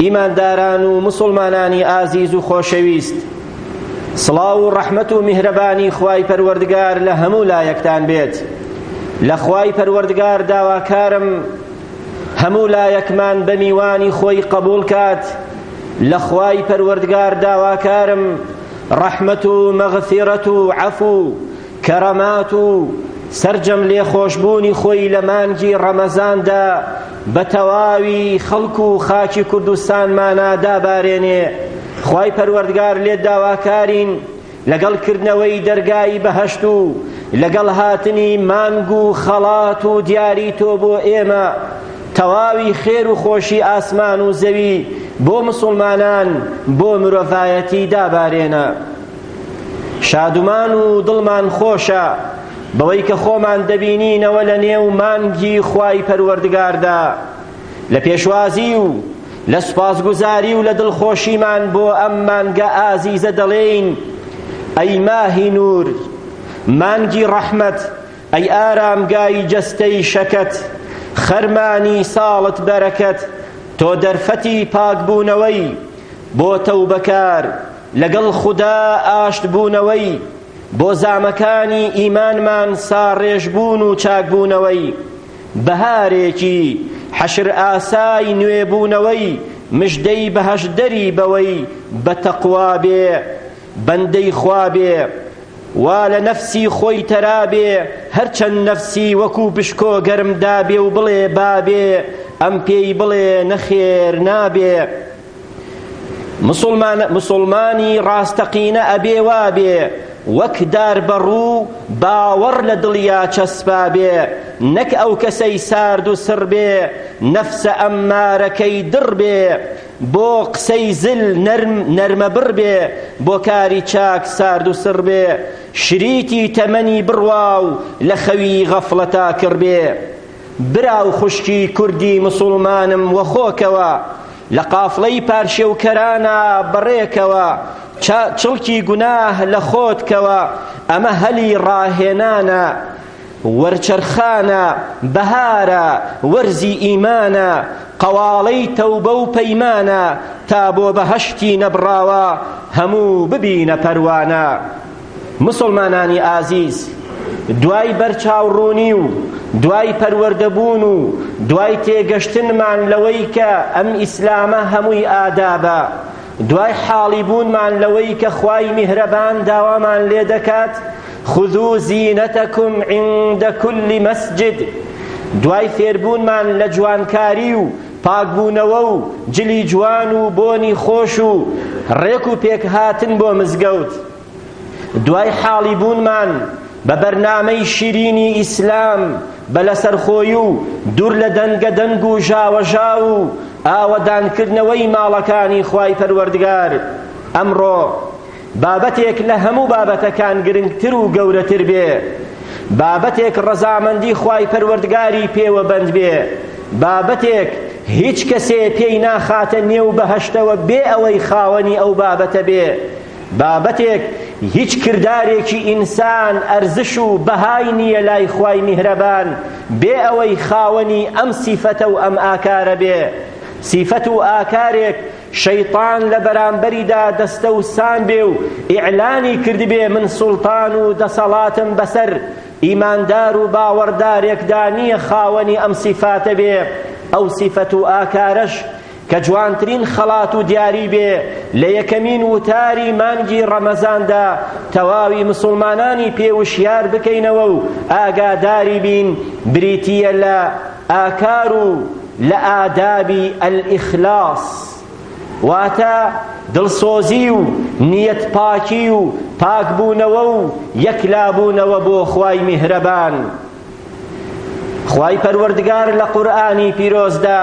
ئیمانداران و مسوڵمانانی ئازیز و خۆشەویست سڵاو و ڕەحمەت و میهرەبانی خوای پەروەردگار لە هەموو لایەکتان بێت لە خوای پەروەردگار داواکارم هەموو لایەکمان بە میوانی خۆی قبول کات لە خوای پەروەردگار داواکارم ڕەحمەت و مەغفیرەت و عەفو کەرامات و سەرجەم لێخۆشبوونی خۆی لە مانگی ڕەمەزاندا بە تەواوی خەڵک و خاکی کوردستانمانا دابارێنێ خوای پەروەردگار لێت داواکارین لەگەڵ کردنەوەی دەرگای بەهەشت و لەگەڵ هاتنی مانگ و خەڵات و دیاری تۆ بۆ ئێمە تەواوی خێر و خۆشی ئاسمان و زەوی بۆ مسلمانان بۆ مرۆڤایەتی دابارێنە شادومان و دڵمان خۆشە بەوەی کە خۆمان دەبینینەوە لە نێو مانگی خوای پەروەردگاردا لە پێشوازی و لە سوپاسگوزاری و لە دڵخۆشیمان بۆ ئەم مانگە ئازیزە دەڵێین ئەی ماهی نور مانگی ڕەحمەت ئەی ئارامگای جەستەی شەکەت خەرمانی ساڵت بەرەکەت تۆ دەرفەتی پاکبوونەوەی بۆ تەوبەکار لەگەڵ خودا ئاشتبوونەوەی بۆ زامەکانی ئیمانمان ساڕێژبوون و چاکبوونەوەی بەهارێکی حەشر ئاسای نوێبوونەوەی مژدەی بەهەشتدەری بەوەی بە تەقوا بێ بەندەی خوا بێ وا لە نەفسی خۆی تەرابێ هەرچەند نەفسی وەکو پشکۆ گەرم دابێ و بڵێ بابێ ئەم پێی بڵێ نەخێر نابێ مسوڵمان مسوڵمانی ڕاستەقینە ئەبێ وابێ وەک دار بەڕوو باوەڕ لە دڵیا چەسپا بێ نەک ئەو کەسەی سارد و سڕ بێ نەفسە ئەممارەکەی دڕ بێ بۆ قسەی زل نەرم نەرمە بڕ بێ بۆ کاری چاک سارد و سڕ بێ شریتی تەمەنی بڕوا و لە خەوی غەفڵەتا کڕ بێ برا و خوشکی کوردی مسوڵمانم وە خۆکەوە لە قافڵەی پارشێوکەرانە بەڕێکەوە چا چڵکی گوناه لە خۆت کەوە ئەمە هەلی ڕاهێنانە وەرچەرخانە بەهارە وەرزی ئیمانە قەواڵەی تەوبە و پەیمانە تا بۆ بەهەشتی نەبڕاوە هەموو ببینە پەروانە موسڵمانانی ئازیز دوای بەرچاو ڕوونی و دوای پەروەردەبوون و دوای تێگەشتنمان لەوەی کە ئەم ئیسلامە هەمووی ئادابە دوای حاڵی بوونمان لەوەی کە خوای میهرەبان داوامان لێ دەکات خذو زینەتەکم عند كل مسجد دوای فێربوونمان لە جوانکاری و پاکبوونەوە و جلی جوان و بۆنی خۆش و ڕێک و پێکهاتن بۆ مزگەوت دوای حاڵی بوونمان بە بەرنامەی شیرینی ئیسلام بە لەسەرخۆی و دوور لە دەنگە دەنگ و ژاوەژاو و ئاوەدانکردنەوەی ماڵەکانی خوای پەروەردگار ئەمڕۆ بابەتێک لە هەموو بابەتەکان گرنگتر و گەورەتر بێ بابەتێک ڕەزامەندی خوای پەروەردگاری پێوە بەند بێ بابەتێک هیچ کەسێ پێی ناخاتە نێو بەهەشتەوە بێ ئەوەی خاوەنی ئەو بابەتە بێ بابەتێک هیچ کردارێکی ئینسان ئەرزش و بەهای نییە لای خوای میهرەبان بێ ئەوەی خاوەنی ئەم سیفەتە و ئەم ئاکارە بێ سیفەت و ئاکارێک شەیطان لە بەرامبەریدا دەستە و سان بێ و ئیعلانی کردبێ من سوڵتان و دەسەڵاتم بەسەر ئیماندار و باوەڕدارێکدا نییە خاوەنی ئەم سیفاتە بێ ئەو سیفەت و ئاکارەش کە جوانترین خەڵات و دیاری بێ لە یەکەمین وتاری مانگی ڕەمەزاندا تەواوی مسوڵمانانی پێ وشیار بکەینەوە و ئاگاداری بین بریتییە لە ئاکار و لە ئادابی ئەلئیخلاس واتە دڵسۆزی و نیەت پاکی و پاکبوونەوە و یەکلابوونەوە بۆ خوای میهرەبان خوای پەروەردگار لە قورئانی پیرۆزدا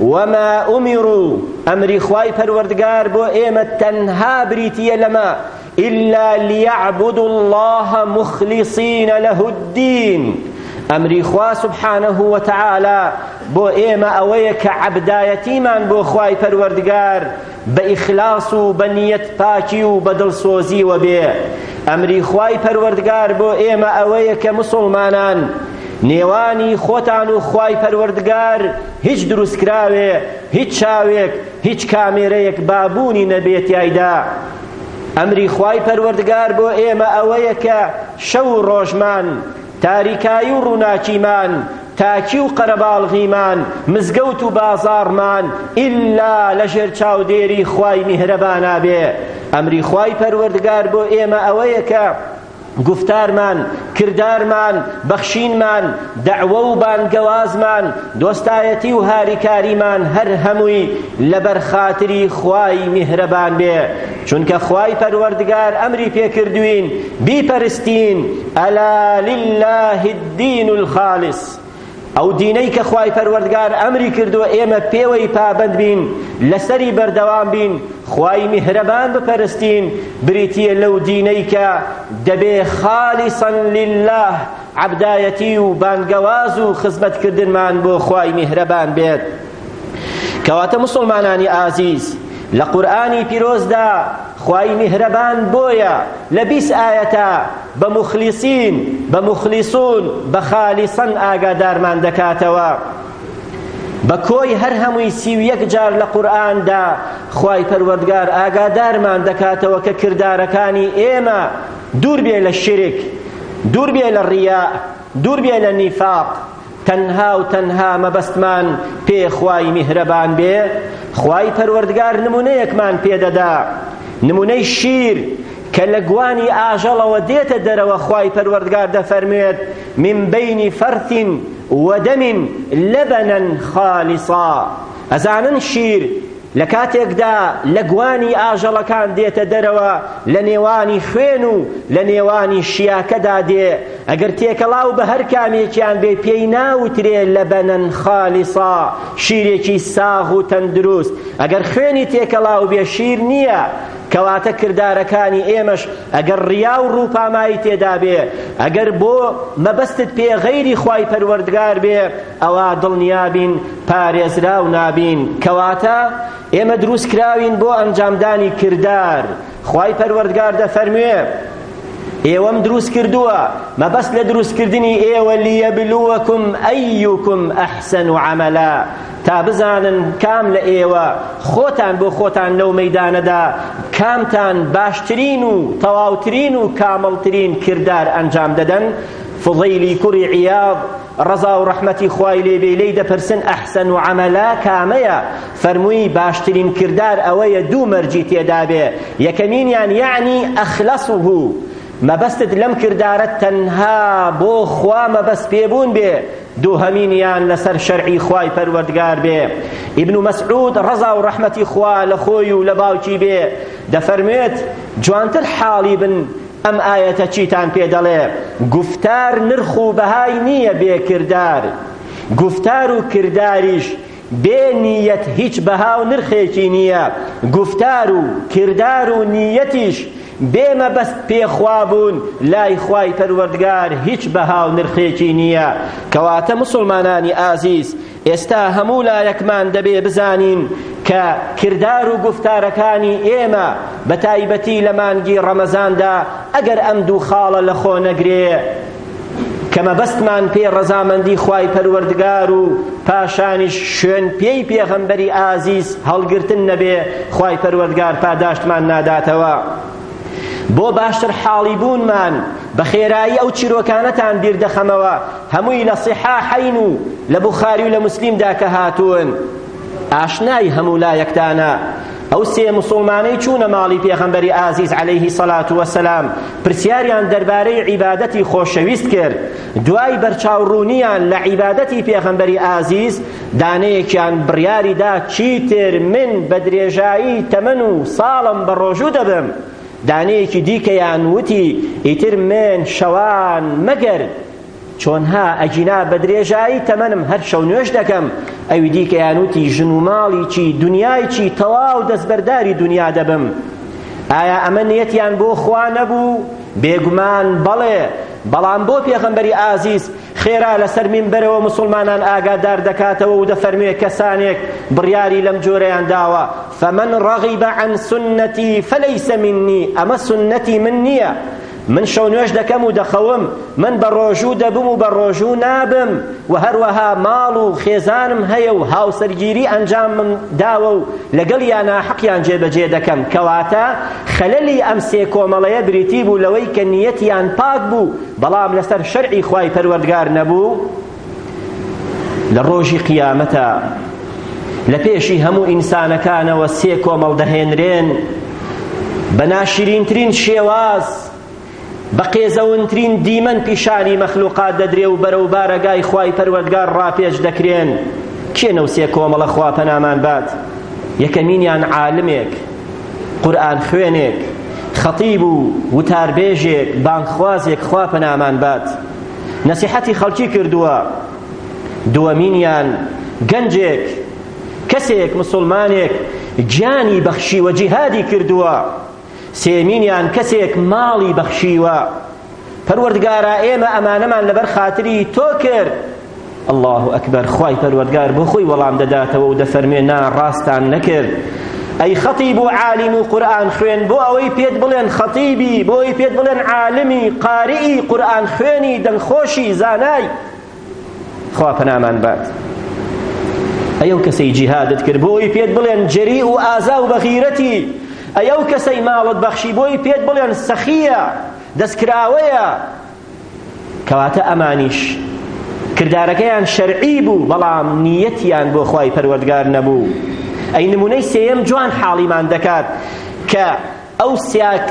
وما امروا ئەمری خوای پەروەردگار بۆ ئێمە تەنها بریتییە لەمە الا ليعبدوا الله مخلصین له الدین ئەمری خوا سبحانه وتعالی بۆ ئێمە ئەوەیە کە عەبدایەتیمان بۆ خوای پەروەردگار بە ئیخلاس و بە نیەت پاکی و بە دڵسۆزیوە بێ ئەمری خوای پەروەردگار بۆ ئێمە ئەوەیە کە مسوڵمانان نێوانی خۆتان و خوای پەروەردگار هیچ دروستکراوێ هیچ چاوێک هیچ کامێرەیەک بابوونی نەبێتیایدا ئەمری خوای پەروەردگار بۆ ئێمە ئەوەیە کە شەو و ڕۆژمان تاریکایی و ڕووناکیمان، تاکی و قەرەباڵغیمان، مزگەوت و بازاڕمان، ئیللا لە ژێر چاودێری خوای میهرەبانا بێ. ئەمری خوای پەروەردگار بۆ ئێمە ئەوەیە کە گوفتارمان، کردارمان، بەخشینمان، دەعوە و بانگەوازمان، دۆستایەتی و هاریکاریمان هەر هەمووی لەبەر خاتری خوای میهرەبان بێ. چونکە خوای پەروەردگار ئەمری پێکردوین بیپەرستین ئەلا للە الدین الخالص ئەو دینەی کە خوای پەروەردگار ئەمری کردووە ئێمە پێوەی پابەند بین لەسەری بەردەوام بین خوای میهرەبان بپەرستین بریتیە لەو دینەی کە دەبێ خالیسەن لله عەبدایەتی و بانگەواز و خزمەتکردنمان بۆ خوای میهرەبان بێت کەواتە مسلمانانی ئازیز لە قورئانی پیرۆزدا خوای میهرەبان بۆیە لە بیست ئایەتا بە مخلیسین بە مخلیسون بە خالیسەن ئاگادارمان دەکاتەوە بە کۆی هەر هەمووی سی و یەک جار لە قورئاندا خوای پەروەردگار ئاگادارمان دەکاتەوە کە کردارەکانی ئێمە دوور بێ لە شرک دوور بێ لە ڕیا دوور بێ لە نیفاق تەنها و تەنها مەبەستمان پێ خوای میهرەبان بێ خوای پەروەردگار نمونەیەکمان پێ دەدا نمونەی شیر کە لە گوانی ئاژەڵەوە دێتە دەرەوە خوای پەروەردگار دەفەرموێت من بین فرث و دم لبنا خالصا ئەزانن شیر لە کاتێکدا لەگوانی ئاژەڵەکان دێتە دەرەوە لە نێوانی خوێن و لە نێوانی شیاکەدا دێ ئەگەر تێکەڵاو بە هەر کامێکیان بێ پێی ناوترێ لەبەنەن خالیسا شیرێکی ساغ و تەندروست ئەگەر خوێنی تێکەڵاو بێ شیر نییە کەواتە کردارەکانی ئێمەش ئەگەر ڕیا و ڕووپامایی تێدا بێ ئەگەر بۆ مەبەستت پێ غەیری خوای پەروەردگار بێ ئەوا دڵنیابین پارێزراو نابین کەواتە ئێمە دروست کراوین بۆ ئەنجامدانی کردار خوای پەروەردگار دەفەرموێ ئێوەم دروست کردووە مەبەست لە دروستکردنی ئێوە لیەبلووەکم ئەیوکم ئەحسن و عەمەلا تا بزانن کام لە ئێوە خۆتان بۆ خۆتان لەو مەدانەدا کامتان باشترین و تەواوترین و کامەڵترین کردار ئەنجام دەدەن فضیلی کوڕی عیاض ڕەزا و ڕەحمەتی خوای لێ بێ لێی دەپرسن ئەحسەن و عەمەلا کامەیە فەرمووی باشترین کردار ئەوەیە دوو مەرجی تێدابێ یەکەمینیان یەعنی ئەخلەسه مەبەستت لەم کردارە تەنها بۆ خوا مەبەست پێبوون بێ دووهەمینیان لەسەر شەرعی خوای پەروەردگار بێ ئیبن مەسعود ڕەزا و ڕەحمەتی خوا لە خۆی و لە باوکی بێ دەفەرموێت جوانتر حاڵی بن ئەم ئایەتە چیتان پێ دەڵێ گفتار نرخ و بەهای نییە بێ کردار گفتار و کرداریش بێ نیەت هیچ بەها و نرخێکی نییە گفتار و کردار و نیەتیش بێ مەبەست پێخوا بوون لای خوای پەروەردگار هیچ بەها و نرخێکی نییە کەواتە مسلمانانی ئازیز ئێستا هەموو لایەکمان دەبێ بزانین کە کردار و گوفتارەکانی ئێمە بە تایبەتی لە مانگی ڕەمەزاندا ئەگەر ئەم دوو خاڵە لە خۆ نەگرێ کە مەبەستمان پێ ڕەزامەندی خوای پەروەردگار و پاشانیش شوێن پێی پێغەمبەری ئازیز هەڵگرتن نەبێ خوای پەروەردگار پاداشتمان ناداتەوە بۆ باشتر حاڵی بوونمان بە خێرایی ئەو چیرۆکانەتان بیردەخەمەوە هەمووی لە صحاحین و لە بوخاری و لە مسلیم دا کە هاتوون ئاشنای هەموو لایەکتانە ئەو سێ مسلمانەی چوونە ماڵی پێغەمبەری ئازیز عەلەیه سەلات وەسەلام پرسیاریان دەربارەی عیبادەتی خۆشەویست کرد دوای بەرچاوڕوونیان لە عیبادەتی پێغەمبەری ئازیز دانەیەکیان بڕیاری دا چیتر من بە درێژایی تەمەن و ساڵم بە ڕۆژوو دەبم دانەیەکی دیکەیان وتی، ئیتر من شەوان مەگەر چۆنها ئەگینا بە درێژایی تەمەنم هەر شەو نوێژ دەکەم، ئەوی دیکەیان وتی، ژن و ماڵی چی، دنیای چی، تەواو دەستبەرداری دنیا دەبم. ئایا ئەمە نیەتیان بۆ خوا نەبوو؟ بێگومان بەڵێ، بەڵام بۆ پێغەمبەری ئازیز، خێرا لەسەر مینبەرەوە موسڵمانان ئاگادار دەکاتەوە و دەفەرموێ کەسانێک بڕیاری لەم جۆرەیان داوە فمن رغب عن سنتی فلیس منی ئەمە سنەتی من نییە من شەو نوێش دەکەم و دەخەوم من بە ڕۆژوو دەبم و بە ڕۆژوو نابم و هەروەها ماڵ و خێزانم هەیە و هاوسەرگیری ئەنجامم داوە و لەگەڵ یا ناحەقیان جێبەجێ دەکەم کەواتە خەلەلی ئەم سێ کۆمەڵەیە بریتی بوو لەوەی کە نیەتیان پاک بوو بەڵام لەسەر شەرعی خوای پەروەردگار نەبوو لە ڕۆژی قیامەتە لە پێشی هەموو ئینسانەکانەوە سێ کۆمەڵ دەهێنرێن بە ناشرینترین شێواز بە قێزەونترین دیمەن پیشانی مەخلوقات دەدرێ و بەرەو بارەگای خوای پەروەردگار ڕاپێچ دەکرێن کێ نەوسێ کۆمەڵە خوا پەنامان بات یەکەمینیان عالمێک قورئان خوێنێک خەتیب و وتاربێژێک بانگخوازێک خوا پەنامان بات نەسیحەتی خەڵکی کردووە دووەمینیان گەنجێک کەسێک مسلمانێک گیانی بەخشیوە جیهادی کردووە سێمینیان کەسێک ماڵی بەخشیوە پەروەردگارا ئێمە ئەمانەمان لەبەر خاتری تۆ کرد اللە ئەکبەر خوای پەروەردگار بۆ خۆی وەڵام دەداتەوە و دەفەرمێ نا ڕاستان نەکرد ئەی خەتیب و عالم و قورئان خوێن بۆ ئەوەی پێت بڵێن خەتیبی بۆی پێت بڵێن عالمی قاریئی قورئان خوێنی دەنگخۆشی زانای خوا پەنامان بات ئەی ئەو کەسەی جیهادت کرد بۆی پێت بڵێن جەری و ئازا و بەغیرەتی ئەی ئەو کەسەی ماڵت بەخشی بۆی پێت بڵێن سەخیە دەستکراوەیە کەواتە ئەمانیش کردارەکەیان شەرعی بوو بەڵام نیەتیان بۆ خوای پەروەردگار نەبوو ئەی نمونەی سێیەم جوان حاڵیمان دەکات کە ئەو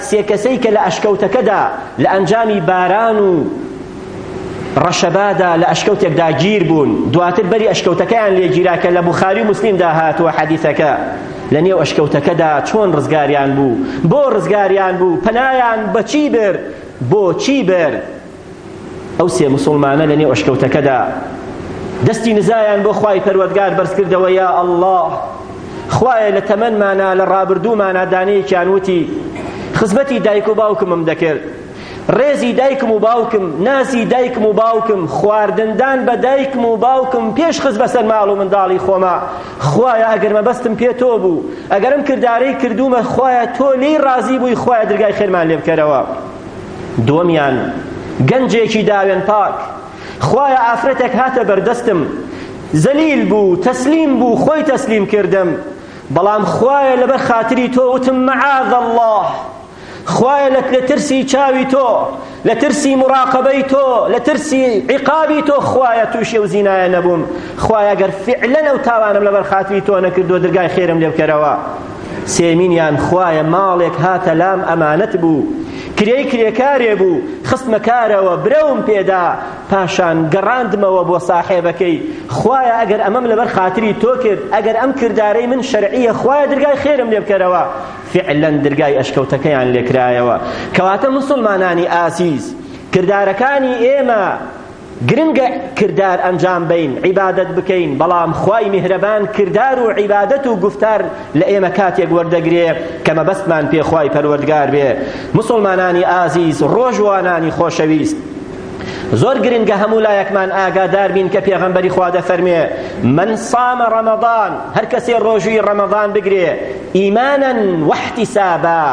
سێ کەسەی کە لە ئەشکەوتەکەدا لە ئەنجامی باران و ڕەشەبادا لە ئەشکەوتێکدا گیر بوون دواتر بەری ئەشکەوتەکەیان لێگیرا کە لە بوخاری و موسلیمدا هاتووە حەدیثەکە لە نێو ئەشکەوتەکەدا چۆن ڕزگاریان بوو بۆ ڕزگاریان بوو پەنایان بەچی برد بۆچی برد ئەو سێ مسلمانە لە نێو ئەشکەوتەکەدا دەستی نزایان بۆ خوای پەروەردگار بەرزکردەوە یا ئەڵڵا خوایە لە تەمەنمانە لە ڕابردوومانە دانەیەکیان وتی خزمەتی دایک و باوکمم دەکرد ڕێزی دایکم و باوکم نازی دایکم و باوکم خواردندان بە دایکم و باوکم پێش خز بەسەر ماڵ و منداڵی خۆما خوایە ئەگەر مەبەستم پێ تۆ بوو ئەگەرم کردارەی کردومە خوایە تۆ لێی ڕازی بووی خوایە درگای خێرمان لێ بکەرەوە دووەمیان گەنجێکی داوێن پاک خوایە ئافرەتێک هاتە بەردەستم زەلیل بوو تەسلیم بوو خۆی تەسلیم کردم بەڵام خوایە لەبەر خاتری تۆ وتم معاذ الله خوایە لە ترسی چاوی تۆ لە ترسی مراقبەی تۆ لە ترسی عقابی تۆ خوایە تووشی و زینایە نەبووم خوایە گەر فعلەن ئەو تاوانم لەبەر خاتری تۆ نەکردو درگای خێرم لێ بکەرەوە سێمینیان خوایە ماڵێک هاتە لام ئەمانەت بوو کرێی کرێکارێ بوو خستمە کارەوە برەوم پێدا پاشان گەڕاندمەوە بۆ ساحێبەکەی خوایە ئەگەر ئەمەم لەبەر خاتری تۆ کرد ئەگەر ئەم کردارەی من شەرعیە خوایە درگای خێرم لێ بکەرەوە فعلا درگای ئەشکەوتەکەیان لێکرایەوە کەواتە مسلمانانی ئازیز کردارەکانی ئێمە گرنگە کردار ئەنجام بەین عیبادەت بکەین بەڵام خوای میهرەبان کردار و عیبادەت و گوفتار لە ئێمە کاتێک وەردەگرێ کە مەبەستمان پێ خوای پەروەردگار بێ مسوڵمانانی ئازیز ڕۆژوانانی خۆشەویست زۆر گرنگە هەموو لایەکمان ئاگادار بین کە پێغەمبەری خوا دەفەرمێ من صام رمضان هەر کەسێ ڕۆژووی ڕەمەضان بگرێ ئیمانا واحتسابا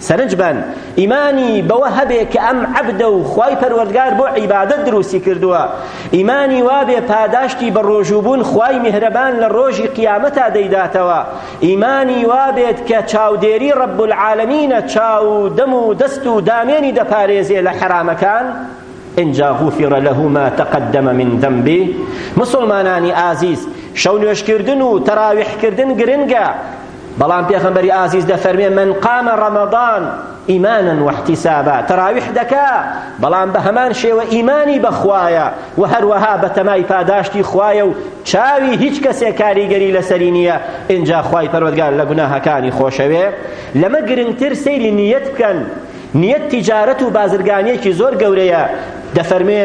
سەرنجبەن ئیمانی بەوە هەبێ کە ئەم عەبدە و خوای پەروەردگار بۆ عیبادەت دروستی کردووە ئیمانی وابێ پاداشتی بە ڕۆژووبوون خوای میهرەبان لە ڕۆژی قیامەتا دەیداتەوە ئیمانی وابێت کە چاودێری ڕەب العالمینە چاو و دەم و دەست و دامێنی دەپارێزێ لە حەرامەکان انجا غفر له ما تقدم من ذنبه مسلمانانی ئازیز شەو نوێژکردن و تەراویحکردن گرنگە بەڵام پێخەمبەری ئازیز دەفەرمێ من قام رمضان ایمانا و احتسابا تراویح دەکا بەڵام بە هەمان شێوە ئیمانی بەخوایە و هەروەها بە تەمای پاداشتی خوایە و چاوی هیچ کەسێک کاریگەری لەسەری نییە ئینجا خوای پەروەردگار لە گوناهەکانی خۆشەوێ لەمە گرنگتر سەیری نیەت بکەن نیەت تیجارەت و بازرگانیەکی زۆر گەورەیە دەفەرمێ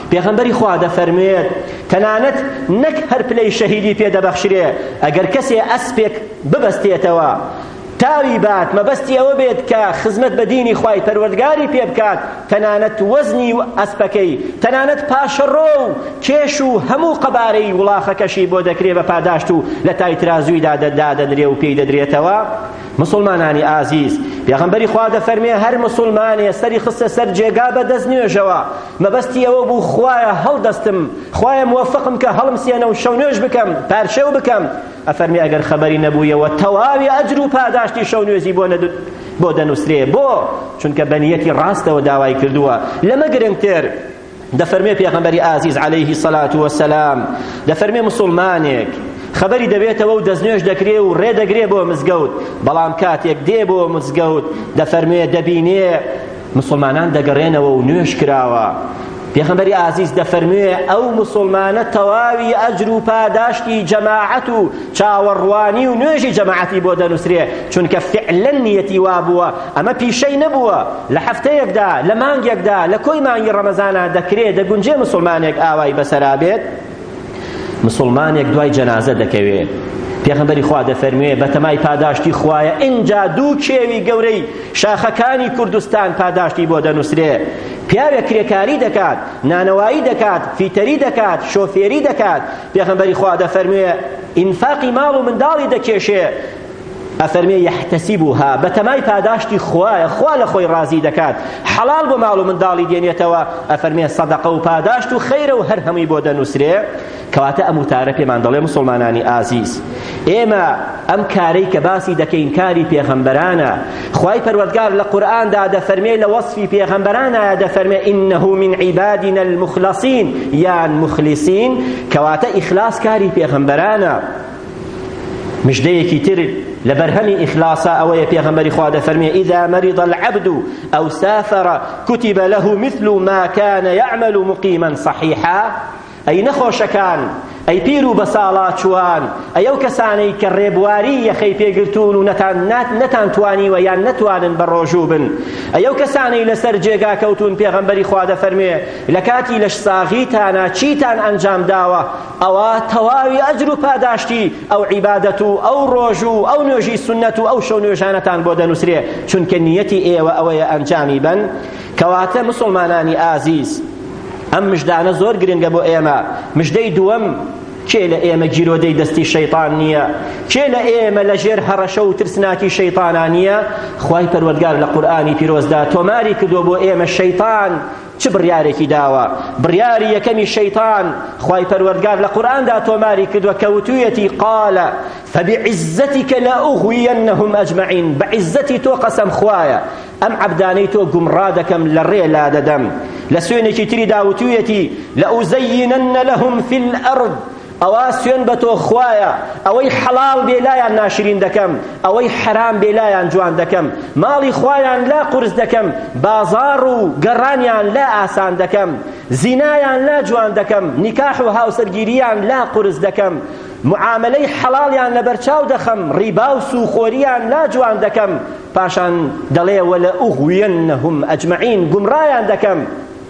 پێغەمبەری خوا دەفەرموێت تەنانەت نەک هەر پلەی شەهیدی پێ دەبەخشرێ ئەگەر کەسێ ئەسپێک ببەستێتەوە تاوی بات مەبەستی ئەوە بێت کە خزمەت بە دینی خوای پەروەردگاری پێ بکات تەنانەت وەزنی و ئەسپەکەی تەنانەت پاشەڕۆ و کێش و هەموو قەبارەی وڵاخەکەشی بۆ دەکرێ بە پاداشت و لە تای ترازوویدا دادەنرێ و پێی دەدرێتەوە مسلمانانی ئازیز پێغەمبەری خوا دەفەرمێ هەر مسلمانێ سەری خستە سەر جێگا بە دەست نوێژەوە مەبەستی ئەوە بوو خوایە هەڵدەستم خوایە موەفەقم کە هەڵمسێنە و شەو نوێژ بکەم پارشێو بکەم ئەفەرمی ئەگەر خەبەری نەبوویەوە تەواوی ئەجر و پاداشتی شەو نوێژی بۆ نەدوت بۆ دەنووسرێ بۆ چونکە بەنیەتی ڕاستەوە داوای کردووە لەمە گرنگتر دەفەرمێ پێغەمبەری ئازیز عەلەیهی سەلات وەسەلام دەفەرمێ مسلمانێک خبری دەبێتەوە و دەستنوێش دەکرێ و ڕێ دەگرێ بۆ مزگەوت بەڵام کاتێک دێ بۆ مزگەوت دەفەرمێ دەبینێ مسوڵمانان دەگەڕێنەوە و نوێژ کراوە پێخەمبەری ئازیز دەفەرموێ ئەو مسلمانە تەواوی ئەجر و پاداشتی جەماعەت و چاوەڕوانی و نوێژی جەماعەتی بۆ دەنووسرێ چونکە فعلا نیەتی وا بووە ئەمە پیشەی نەبووە لە هەفتەیەکدا لە مانگێکدا لە کۆی مانگی ڕەمەزانا دەکرێ دەگونجێ مسلمانێک ئاوای بەسەرا بێت مسوڵمانێک دوای جەنازە دەکەوێ پێغەمبەری خوا دەفەرموێ بەتەمای پاداشتی خوایە ئینجا دوو کێوی گەورەی شاخەکانی کوردستان پاداشتی بۆ دەنووسرێ پیاوێک کرێکاری دەکات نانەوایی دەکات فیتەری دەکات شۆفێری دەکات پێغەمبەری خوا دەفەرموێ ئینفاقی ماڵ و منداڵی دەکێشێ ئەفەرمێ یەحتەسیبوها بەتەمای پاداشتی خوایە خوا لە خۆی ڕازی دەکات حەڵاڵ بۆ ماڵ و منداڵی دێنێتەوە ئەفەرمێ سەدەقە و پاداشت و خەیرە و هەر هەمووی بۆ دەنووسرێ کەواتە ئەم وتارە پێمان دەڵێ مسلمانانی ئازیز ئێمە ئەم کارەی کە باسی دەکەین کاری پێغەمبەرانە خوای پەروەردگار لە قورئاندا دەفەرمێ لە وەصفی پێغەمبەرانە دەفەرمێ ئینه من عبادنا المخلصین یان مخلصین کەواتە ئیخلاص کاری پێغەمبەرانە مژدەیەکی تر لە بەرهەمی ئیخلاسا ئەوەیە پێغەمبەری خوا دەفەرمێ اذا مرض العبد او سافر كتب له مثل ما كان يعمل مقيما صحيحا ئەی نەخۆشەکان ئەی پیر و بەساڵاچوان ئەی ئەو کەسانەی کە ڕێبواری یەخەی پێگرتوون و نەتان نەتان توانیوە یان نەتوانن بە ڕۆژوو بن ئەی ئەو کەسانەی لەسەر جێگا کەوتون پێغەمبەری خوا دەفەرمێ لە کاتی لەش ساغیتانا چیتان ئەنجام داوە ئەوا تەواوی ئەجر و پاداشتی ئەو عیبادەت و ئەو ڕۆژ و ئەو نوێژی سونەت و ئەو شەو نوێژانەتان بۆ دەنووسرێ چونکە نیەتی ئێوە ئەوەیە ئەنجامی بەن کەواتە مسلمانانی ئازیز ئەم مژدانە زۆر گرنگە بۆ ئێمە مژدەی دووەم کێ لە ئێمە گیرۆدەی دەستی شەیطان نییە کێ لە ئێمە لە ژێر هەڕەشە و ترسناکی شەیطانان نییە خوای پەروەردگار لە قورئانی پیرۆزدا تۆماری کردو بۆ ئێمە شەیطان چ بڕیارێکی داوە؟ بڕیاری یەکەمی شەیتان خوای پەروەردگار لە قورئاندا تۆماری کردووە کە وتوویەتی قال فبعزتک لأغوینهم اجمعین بە عیزەتی تۆ قەسەم خوایە ئەم عەبدانەی تۆ گومڕا دەکەم لە ڕێ لا دەدەم لە سوێنێکی تریدا وتوویەتی لأزینن لهم فی الأرض ئەوا سوێن بە تۆ خوایە ئەوەی حەڵاڵ بێ لایان ناشرین دەکەم ئەوەی حەرام بێ لایان جوان دەکەم ماڵی خوایان لا قورس دەکەم بازاڕ و گەڕانیان لا ئاسان دەکەم زینایان لا جوان دەکەم نیکاح و هاوسەرگیریان لا قورس دەکەم معاملەی حەڵاڵیان لەبەرچاو دەخەم ڕیبا و سوخۆریان لا جوان دەکەم پاشان دەڵێ وەلە ئوغویەنەهم ئەجمعین گومڕایان دەکەم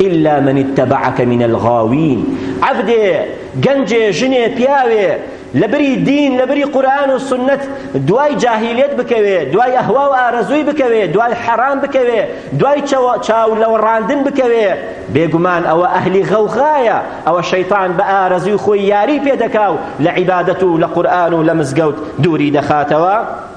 الا من اتبعک من الغاوین عەبدێ گەنجێ ژنێ پیاوێ لەبری دین لەبری قورئان و سنت دوای جاهیلیت بکەوێ دوای ئەهوا و ئارەزووی بکەوێ دوای حەرام بکەوێ دوای چاو لەوەڕاندن بکەوێ بێگومان ئەوە ئەهلی غەوغایە ئەوە شەیطان بە ئارەزووی خۆی یاری پێ دەکا و لە عیبادەت و لە قورئان و لە مزگەوت دووری دەخاتەوە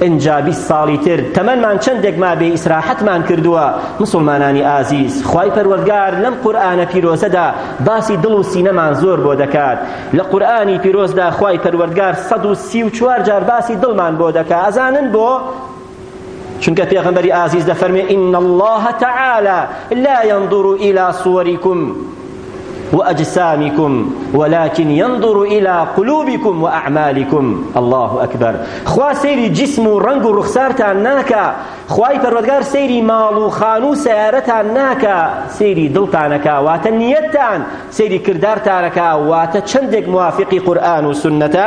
ئنجا بیست ساڵی تر تەمەنمان چەندێک مابێ ئیسراحەتمان کردووە مسوڵمانانی ئازیز خوای پەروەردگار لەم قورئانە پیرۆزەدا باسی دڵ و سینەمان زۆر بۆ دەکات لە قورئانی پیرۆزدا خوای پەروەردگار سەد و سی و چوار جار باسی دڵمان بۆ دەکا ئەزانن بۆ چونکە پێغەمبەری ئازیز دەفەرمێ إن الله تعالى لا ينظر إلى صوركم وأجسامكم ولكن ينظر إلى قلوبكم وأعمالكم الله أكبر خوا سيري جسم ورنگ ورخسارتان ناكا خواي پروردگار سيري مالو خانو سيارتا ناكا سيري دلتانكا واتا نيتان سيري كردارتانكا واتا چندك موافقي قرآن وسنته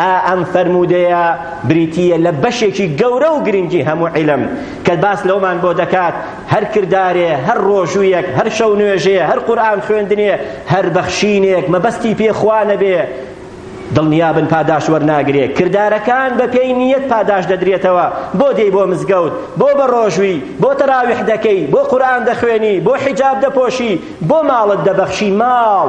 ئا ئەم فەرموودەیە بریتییە لە بەشێکی گەورە و گرنگی هەموو عیلم کە باس لەومان بۆ دەکات هەر کردارێ هەر ڕۆژوویەک هەر شەو نوێژێ هەر قورئان خوێندنێ هەر بەخشینێک مەبەستی پێ خوا نەبێ دڵنیابن پاداش وەرناگرێ کردارەکان بە پێی نیەت پاداش دەدرێتەوە بۆ دێی بۆ مزگەوت بۆ بە ڕۆژووی بۆ تەراویح دەکەی بۆ قورئان دەخوێنی بۆ حیجاب دەپۆشی بۆ ماڵت دەبەخشی ماڵ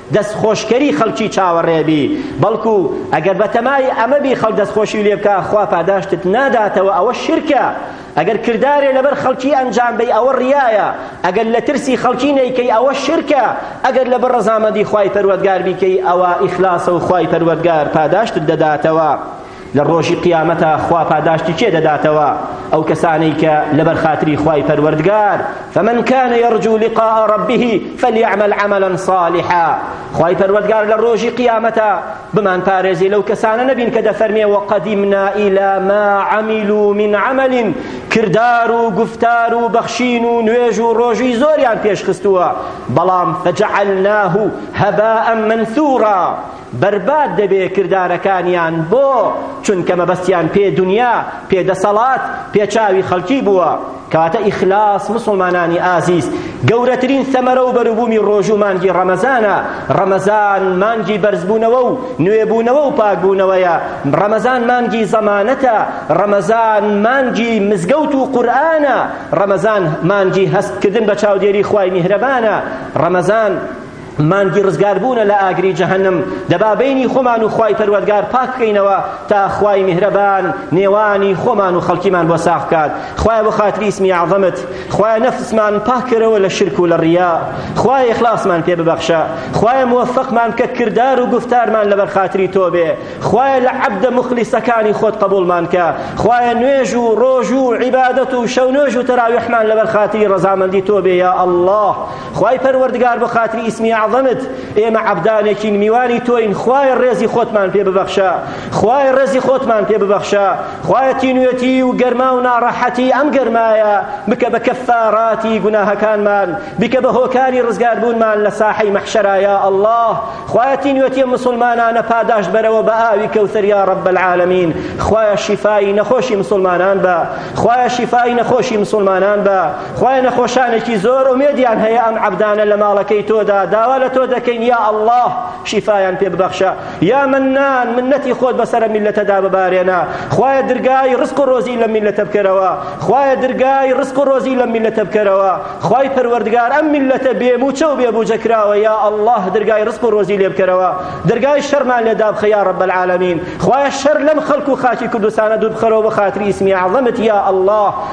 دەست خۆش کەری خەڵکی چاوەڕێ بی بەڵکو ئەگەر بەتەمای ئەمە بی خەڵک دەست خۆشی لێ بکا خوا پاداشتت ناداتەوە ئەوە شرکە ئەگەر کردارێ لەبەر خەڵکی ئەنجام بەی ئەوە ڕیایە ئەگەر لە ترسی خەڵکی نەیکەی ئەوە شرکە ئەگەر لەبەر ڕەزامەندی خوای پەروەردگار بیکەی ئەوە ئیخلاسە و خوای پەروەردگار پاداشتت دەداتەوە لە ڕۆژی قیامەتا خوا پاداشتی کێ دەداتەوە ئەو کەسانەی کە لەبەر خاتری خوای پەروەردگار فمن كان يرجو لقاء ربه فليعمل عملا صالحا خوای پەروەردگار لە ڕۆژی قیامەتا بمان پارێزی لەو کەسانە نەبین کە دەفەرمێ وقدمنا الى ما عملوا من عمل کردار و گفتار و بەخشین و نوێژ و ڕۆژی زۆریان پێشخستووە بەڵام فجعلناه هباء منثورا بەرباد دەبێ کردارەکانیان بۆ چونکە مەبەستیان پێ دونیا پێ دەسەڵات پێ چاوی خەڵکی بووە کەواتە ئیخلاس مسلمانانی ئازیز گەورەترین سەمەرە و بەروبوومی ڕۆژوو مانگی ڕەمەزانە ڕەمەزان مانگی بەرزبوونەوە و نوێبوونەوە و پاکبوونەوەیە ڕەمەزان مانگی زەمانەتە ڕەمەزان مانگی مزگەوت و قورئانە ڕەمەزان مانگی هەستکردن بە چاودێری خوای میهرەبانە ڕەمەزان مانگی ڕزگاربوونە لە ئاگری جەهەنم دەبا بینی خۆمان و خوای پەروەردگار پاک بکەینەوە تا خوای میهرەبان نێوانی خۆمان و خەڵکیمان بۆ ساغ بکات خوایە بۆ خاتری ئیسمی عەظەمت خوایە نەفسمان پاک کەرەوە لە شرک و لە ڕیا خوایە ئیخلاسمان پێ ببەخشە خوایە موفقمان بکە کردار و گفتارمان لەبەر خاتری تۆ بێ خوایە لە عەبدە مخلیسەکانی خۆت قبوڵمان کە خوایە نوێژ و ڕۆژ و عیبادەت و شەو نوێژ و تەراویحمان لەبەر خاتری ڕەزامەندی تۆ بێ یا ئەڵڵاه خوای پەروەردگار بۆ خاتری ئیسمی ئەعظەمت ئێمە عەبدانێکین میوانی تۆین خوایە ڕێزی خۆتمان پێ ببەخشە خوایە ڕێزی خۆتمان پێ ببەخشە خوایە تینوێتی و گەرما و ناڕەحەتی ئەم گەرمایە بکە بە کەفاراتی گوناهەکانمان بکە بە هۆکاری ڕزگاربوونمان لە ساحەی مەحشەرا یا ئەڵڵا خوایە تینوێتی مسلمانانە پاداشت بەرەوە بە ئاوی کەوسەر یا ڕەب العالمین خوایە شیفای نەخۆشی مسلمانان بە خوایە شیفای نەخۆشی مسلمانان بە خوایە نەخۆشانێکی زۆر ئومێدیان هەیە ئەم عەبدانە لە ماڵەکەی تۆدا داوا لە تۆ دەکەین یا ئەڵڵا شیفایان پێ ببەخشە یا منان منەتی خۆت بەسەرە میلەتەدا ببارێنە خوایە درگای ڕزق و ڕۆزی لە میلەتە بکەرەوە خوایە درگای ڕزق و ڕۆزی لە میلەتە بکەرەوە خوای پەروەردگار ئەم میلەتە بێ موچە و بێ بوجە کراوە یا ئەڵڵا درگای ڕزق و ڕۆزی لێ بکەرەوە درگای شەرمان لێ دابخە یا رب العالمین خوایە شەر لەم خەڵک و خاکی کوردستانە دوور بخەرەوە بە خاتری ئیسمی عەظەمت یا ئەڵڵا